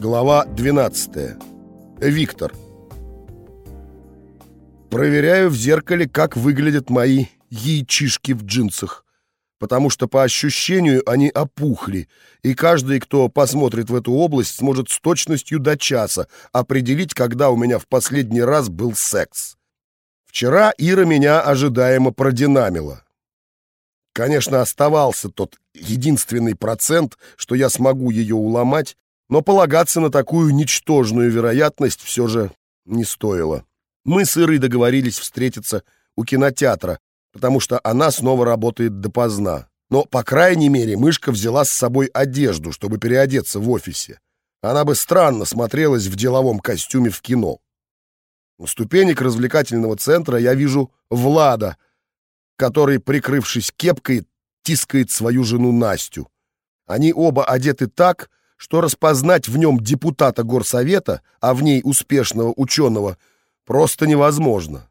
Глава 12. Виктор. Проверяю в зеркале, как выглядят мои яичишки в джинсах, потому что по ощущению они опухли, и каждый, кто посмотрит в эту область, сможет с точностью до часа определить, когда у меня в последний раз был секс. Вчера Ира меня ожидаемо продинамила. Конечно, оставался тот единственный процент, что я смогу ее уломать, но полагаться на такую ничтожную вероятность все же не стоило. Мы с Ирой договорились встретиться у кинотеатра, потому что она снова работает допоздна. Но, по крайней мере, мышка взяла с собой одежду, чтобы переодеться в офисе. Она бы странно смотрелась в деловом костюме в кино. У ступенек развлекательного центра я вижу Влада, который, прикрывшись кепкой, тискает свою жену Настю. Они оба одеты так, что распознать в нем депутата горсовета, а в ней успешного ученого, просто невозможно.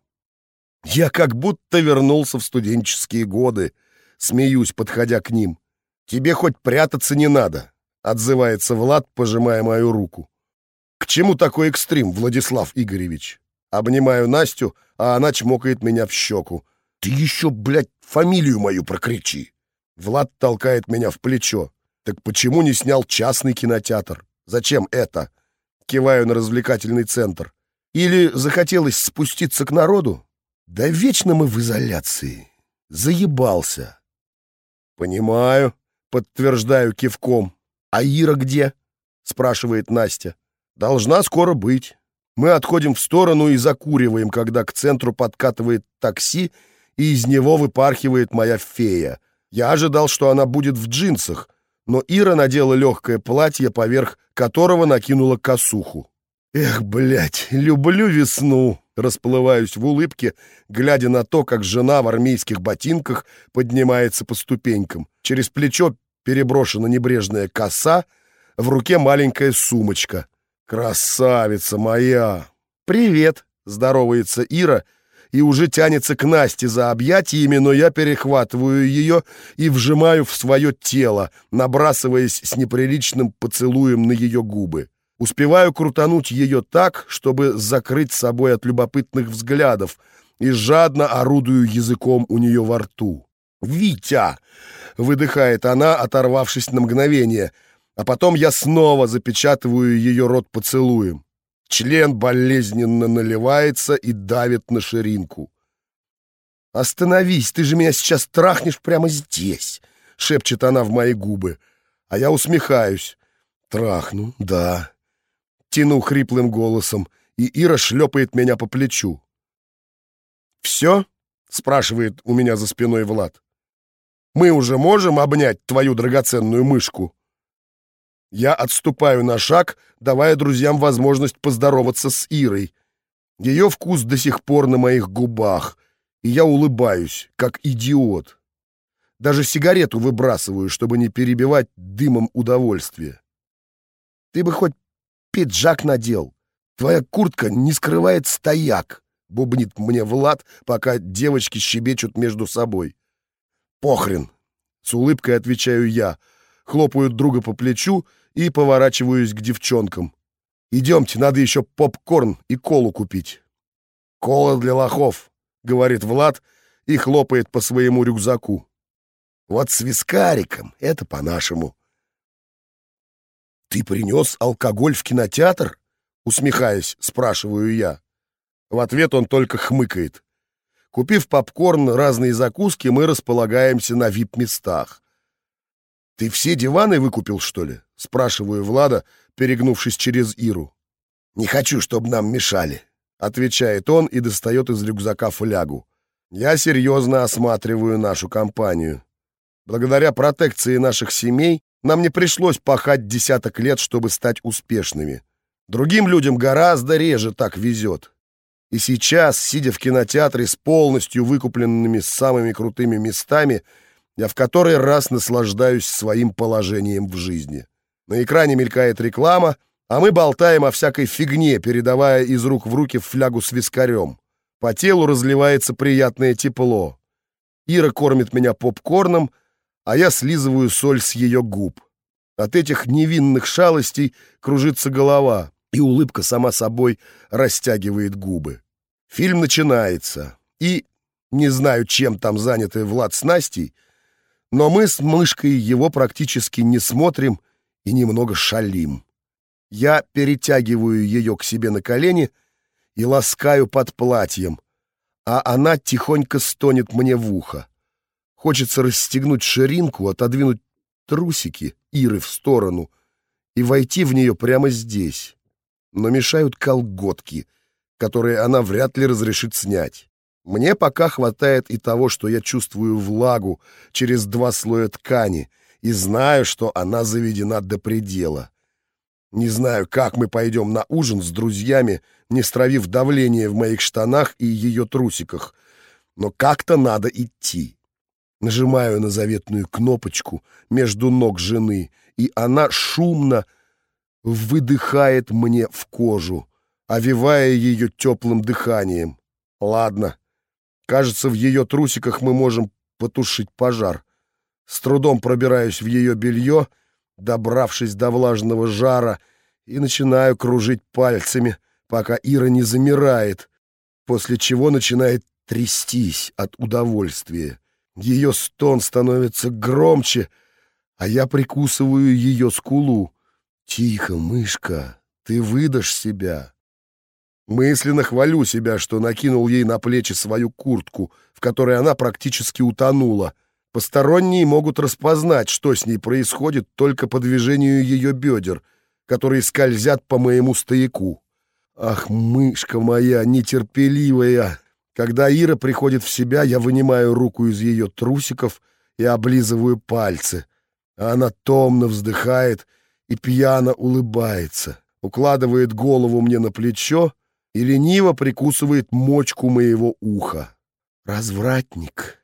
Я как будто вернулся в студенческие годы, смеюсь, подходя к ним. «Тебе хоть прятаться не надо», — отзывается Влад, пожимая мою руку. «К чему такой экстрим, Владислав Игоревич?» Обнимаю Настю, а она чмокает меня в щеку. «Ты еще, блядь, фамилию мою прокричи!» Влад толкает меня в плечо. Так почему не снял частный кинотеатр? Зачем это? Киваю на развлекательный центр. Или захотелось спуститься к народу? Да вечно мы в изоляции. Заебался. Понимаю, подтверждаю кивком. А Ира где? Спрашивает Настя. Должна скоро быть. Мы отходим в сторону и закуриваем, когда к центру подкатывает такси, и из него выпархивает моя фея. Я ожидал, что она будет в джинсах, но Ира надела легкое платье, поверх которого накинула косуху. «Эх, блядь, люблю весну!» Расплываюсь в улыбке, глядя на то, как жена в армейских ботинках поднимается по ступенькам. Через плечо переброшена небрежная коса, в руке маленькая сумочка. «Красавица моя!» «Привет!» — здоровается Ира — и уже тянется к Насте за объятиями, но я перехватываю ее и вжимаю в свое тело, набрасываясь с неприличным поцелуем на ее губы. Успеваю крутануть ее так, чтобы закрыть собой от любопытных взглядов, и жадно орудую языком у нее во рту. «Витя!» — выдыхает она, оторвавшись на мгновение, а потом я снова запечатываю ее рот поцелуем. Член болезненно наливается и давит на ширинку. «Остановись, ты же меня сейчас трахнешь прямо здесь!» — шепчет она в мои губы. А я усмехаюсь. «Трахну, да». Тяну хриплым голосом, и Ира шлепает меня по плечу. «Все?» — спрашивает у меня за спиной Влад. «Мы уже можем обнять твою драгоценную мышку?» Я отступаю на шаг, давая друзьям возможность поздороваться с Ирой. Ее вкус до сих пор на моих губах, и я улыбаюсь, как идиот. Даже сигарету выбрасываю, чтобы не перебивать дымом удовольствия. Ты бы хоть пиджак надел. Твоя куртка не скрывает стояк, бубнит мне Влад, пока девочки щебечут между собой. Похрен, с улыбкой отвечаю я, хлопаю друга по плечу и поворачиваюсь к девчонкам. «Идемте, надо еще попкорн и колу купить». «Кола для лохов», — говорит Влад и хлопает по своему рюкзаку. «Вот с вискариком, это по-нашему». «Ты принес алкоголь в кинотеатр?» — усмехаясь, спрашиваю я. В ответ он только хмыкает. Купив попкорн, разные закуски, мы располагаемся на вип-местах. «Ты все диваны выкупил, что ли?» — спрашиваю Влада, перегнувшись через Иру. «Не хочу, чтобы нам мешали», — отвечает он и достает из рюкзака флягу. Я серьезно осматриваю нашу компанию. Благодаря протекции наших семей нам не пришлось пахать десяток лет, чтобы стать успешными. Другим людям гораздо реже так везет. И сейчас, сидя в кинотеатре с полностью выкупленными самыми крутыми местами, я в который раз наслаждаюсь своим положением в жизни. На экране мелькает реклама, а мы болтаем о всякой фигне, передавая из рук в руки флягу с вискарем. По телу разливается приятное тепло. Ира кормит меня попкорном, а я слизываю соль с ее губ. От этих невинных шалостей кружится голова, и улыбка сама собой растягивает губы. Фильм начинается, и, не знаю, чем там заняты Влад с Настей, но мы с мышкой его практически не смотрим и немного шалим. Я перетягиваю ее к себе на колени и ласкаю под платьем, а она тихонько стонет мне в ухо. Хочется расстегнуть ширинку, отодвинуть трусики Иры в сторону и войти в нее прямо здесь. Но мешают колготки, которые она вряд ли разрешит снять. Мне пока хватает и того, что я чувствую влагу через два слоя ткани и знаю, что она заведена до предела. Не знаю, как мы пойдем на ужин с друзьями, не стравив давление в моих штанах и ее трусиках, но как-то надо идти. Нажимаю на заветную кнопочку между ног жены, и она шумно выдыхает мне в кожу, овивая ее теплым дыханием. Ладно, кажется, в ее трусиках мы можем потушить пожар. С трудом пробираюсь в ее белье — добравшись до влажного жара, и начинаю кружить пальцами, пока Ира не замирает, после чего начинает трястись от удовольствия. Ее стон становится громче, а я прикусываю ее скулу. «Тихо, мышка, ты выдашь себя». Мысленно хвалю себя, что накинул ей на плечи свою куртку, в которой она практически утонула — Посторонние могут распознать, что с ней происходит только по движению ее бедер, которые скользят по моему стояку. Ах, мышка моя нетерпеливая! Когда Ира приходит в себя, я вынимаю руку из ее трусиков и облизываю пальцы. А она томно вздыхает и пьяно улыбается, укладывает голову мне на плечо и лениво прикусывает мочку моего уха. «Развратник!»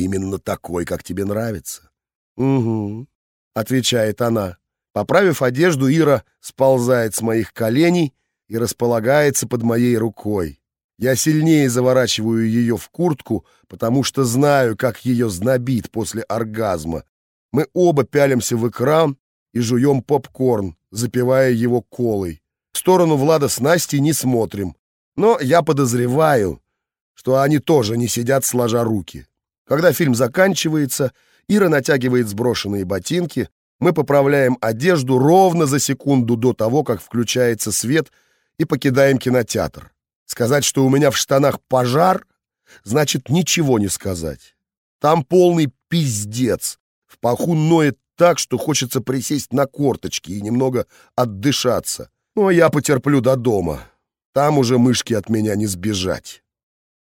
Именно такой, как тебе нравится. Угу, отвечает она. Поправив одежду, Ира сползает с моих коленей и располагается под моей рукой. Я сильнее заворачиваю ее в куртку, потому что знаю, как ее знобит после оргазма. Мы оба пялимся в экран и жуем попкорн, запивая его колой. В сторону Влада с Настей не смотрим, но я подозреваю, что они тоже не сидят сложа руки. Когда фильм заканчивается, Ира натягивает сброшенные ботинки, мы поправляем одежду ровно за секунду до того, как включается свет, и покидаем кинотеатр. Сказать, что у меня в штанах пожар, значит ничего не сказать. Там полный пиздец. В паху ноет так, что хочется присесть на корточки и немного отдышаться. Но я потерплю до дома. Там уже мышки от меня не сбежать.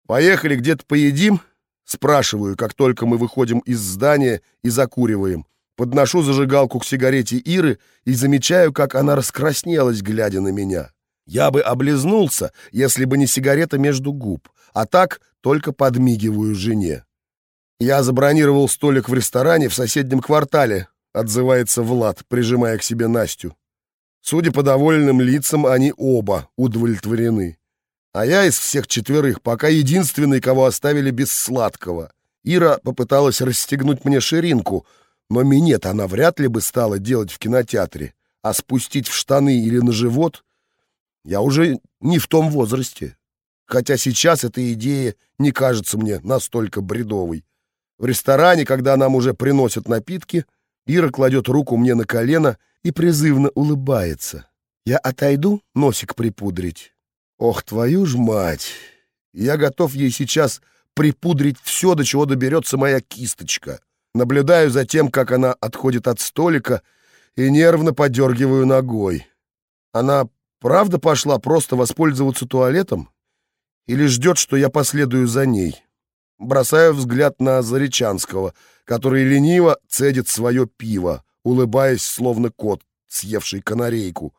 Поехали где-то поедим Спрашиваю, как только мы выходим из здания и закуриваем. Подношу зажигалку к сигарете Иры и замечаю, как она раскраснелась, глядя на меня. Я бы облизнулся, если бы не сигарета между губ, а так только подмигиваю жене. «Я забронировал столик в ресторане в соседнем квартале», — отзывается Влад, прижимая к себе Настю. Судя по довольным лицам, они оба удовлетворены. А я из всех четверых пока единственный, кого оставили без сладкого. Ира попыталась расстегнуть мне ширинку, но минет она вряд ли бы стала делать в кинотеатре. А спустить в штаны или на живот я уже не в том возрасте. Хотя сейчас эта идея не кажется мне настолько бредовой. В ресторане, когда нам уже приносят напитки, Ира кладет руку мне на колено и призывно улыбается. Я отойду носик припудрить. Ох, твою ж мать! Я готов ей сейчас припудрить все, до чего доберется моя кисточка. Наблюдаю за тем, как она отходит от столика, и нервно подергиваю ногой. Она правда пошла просто воспользоваться туалетом? Или ждет, что я последую за ней? Бросаю взгляд на Заречанского, который лениво цедит свое пиво, улыбаясь, словно кот, съевший канарейку —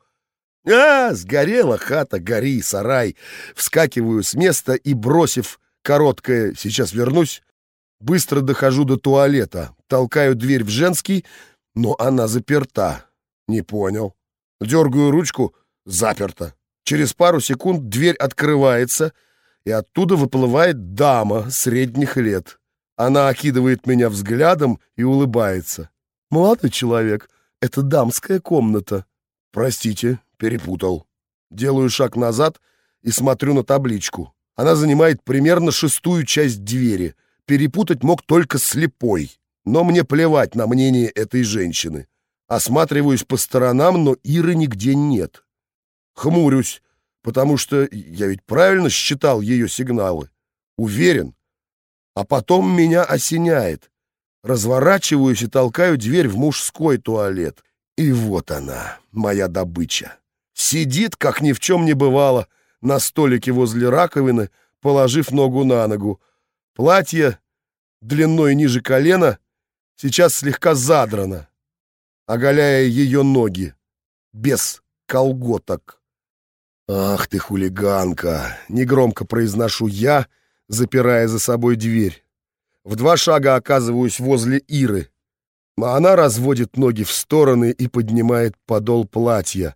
а, сгорела хата, гори, сарай. Вскакиваю с места и, бросив короткое «сейчас вернусь», быстро дохожу до туалета, толкаю дверь в женский, но она заперта. Не понял. Дергаю ручку, заперта. Через пару секунд дверь открывается, и оттуда выплывает дама средних лет. Она окидывает меня взглядом и улыбается. «Молодой человек, это дамская комната». «Простите, перепутал». Делаю шаг назад и смотрю на табличку. Она занимает примерно шестую часть двери. Перепутать мог только слепой. Но мне плевать на мнение этой женщины. Осматриваюсь по сторонам, но Иры нигде нет. Хмурюсь, потому что я ведь правильно считал ее сигналы. Уверен. А потом меня осеняет. Разворачиваюсь и толкаю дверь в мужской туалет. И вот она, моя добыча. Сидит, как ни в чем не бывало, на столике возле раковины, положив ногу на ногу. Платье длиной ниже колена сейчас слегка задрано, оголяя ее ноги, без колготок. «Ах ты, хулиганка!» — негромко произношу я, запирая за собой дверь. В два шага оказываюсь возле Иры. Она разводит ноги в стороны и поднимает подол платья,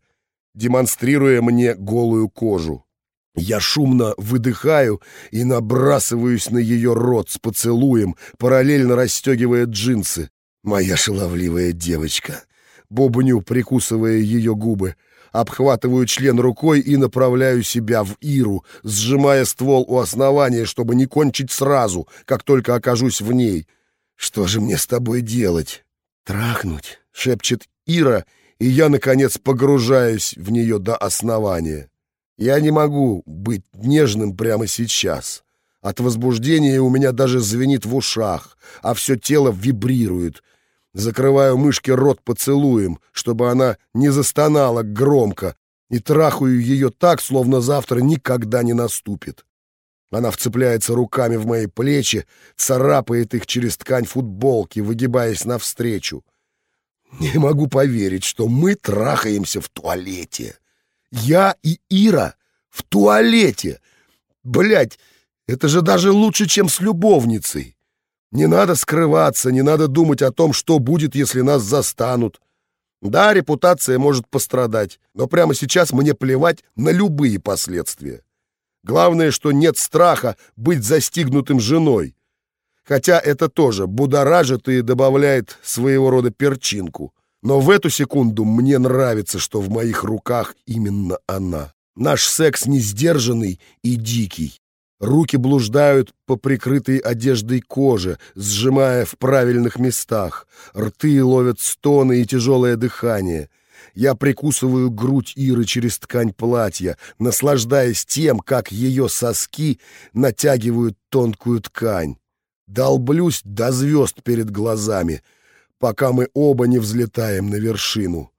демонстрируя мне голую кожу. Я шумно выдыхаю и набрасываюсь на ее рот с поцелуем, параллельно расстегивая джинсы. Моя шаловливая девочка. Бобню, прикусывая ее губы. Обхватываю член рукой и направляю себя в Иру, сжимая ствол у основания, чтобы не кончить сразу, как только окажусь в ней. «Что же мне с тобой делать?» «Трахнуть», — шепчет Ира, и я, наконец, погружаюсь в нее до основания. Я не могу быть нежным прямо сейчас. От возбуждения у меня даже звенит в ушах, а все тело вибрирует. Закрываю мышке рот поцелуем, чтобы она не застонала громко, и трахаю ее так, словно завтра никогда не наступит. Она вцепляется руками в мои плечи, царапает их через ткань футболки, выгибаясь навстречу. Не могу поверить, что мы трахаемся в туалете. Я и Ира в туалете. Блять, это же даже лучше, чем с любовницей. Не надо скрываться, не надо думать о том, что будет, если нас застанут. Да, репутация может пострадать, но прямо сейчас мне плевать на любые последствия. Главное, что нет страха быть застигнутым женой. Хотя это тоже будоражит и добавляет своего рода перчинку. Но в эту секунду мне нравится, что в моих руках именно она. Наш секс не сдержанный и дикий. Руки блуждают по прикрытой одеждой коже, сжимая в правильных местах. Рты ловят стоны и тяжелое дыхание. Я прикусываю грудь Иры через ткань платья, наслаждаясь тем, как ее соски натягивают тонкую ткань. Долблюсь до звезд перед глазами — пока мы оба не взлетаем на вершину.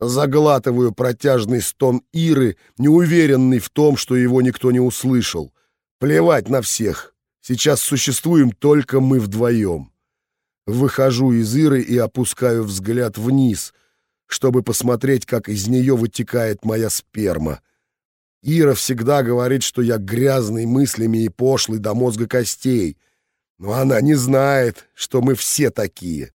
Заглатываю протяжный стон Иры, неуверенный в том, что его никто не услышал. Плевать на всех. Сейчас существуем только мы вдвоем. Выхожу из Иры и опускаю взгляд вниз, чтобы посмотреть, как из нее вытекает моя сперма. Ира всегда говорит, что я грязный мыслями и пошлый до мозга костей, но она не знает, что мы все такие.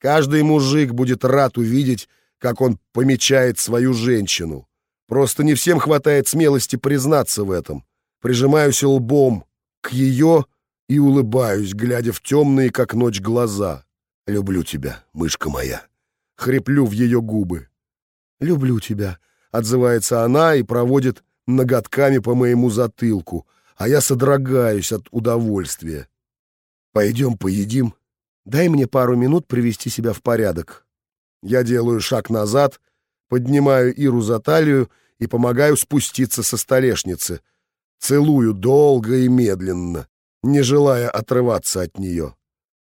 Каждый мужик будет рад увидеть, как он помечает свою женщину. Просто не всем хватает смелости признаться в этом. Прижимаюсь лбом к ее и улыбаюсь, глядя в темные, как ночь, глаза. «Люблю тебя, мышка моя». Хриплю в ее губы. «Люблю тебя», — отзывается она и проводит ноготками по моему затылку, а я содрогаюсь от удовольствия. «Пойдем поедим?» Дай мне пару минут привести себя в порядок. Я делаю шаг назад, поднимаю Иру за талию и помогаю спуститься со столешницы. Целую долго и медленно, не желая отрываться от нее.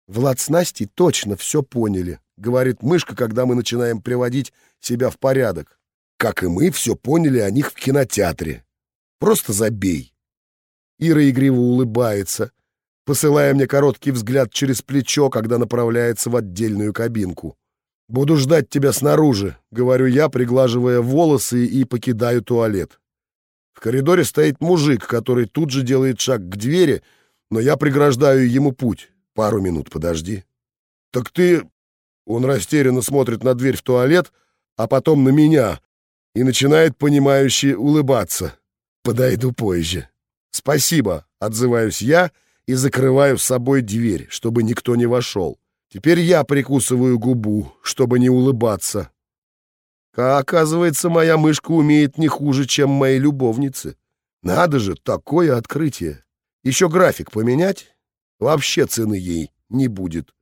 Влад с Настей точно все поняли, говорит мышка, когда мы начинаем приводить себя в порядок. Как и мы все поняли о них в кинотеатре. Просто забей. Ира игриво улыбается, посылая мне короткий взгляд через плечо, когда направляется в отдельную кабинку. «Буду ждать тебя снаружи», — говорю я, приглаживая волосы и покидаю туалет. В коридоре стоит мужик, который тут же делает шаг к двери, но я преграждаю ему путь. Пару минут подожди. «Так ты...» Он растерянно смотрит на дверь в туалет, а потом на меня и начинает, понимающе улыбаться. «Подойду позже». «Спасибо», — отзываюсь я, — и закрываю с собой дверь, чтобы никто не вошел. Теперь я прикусываю губу, чтобы не улыбаться. А оказывается, моя мышка умеет не хуже, чем мои любовницы. Надо же, такое открытие. Еще график поменять, вообще цены ей не будет.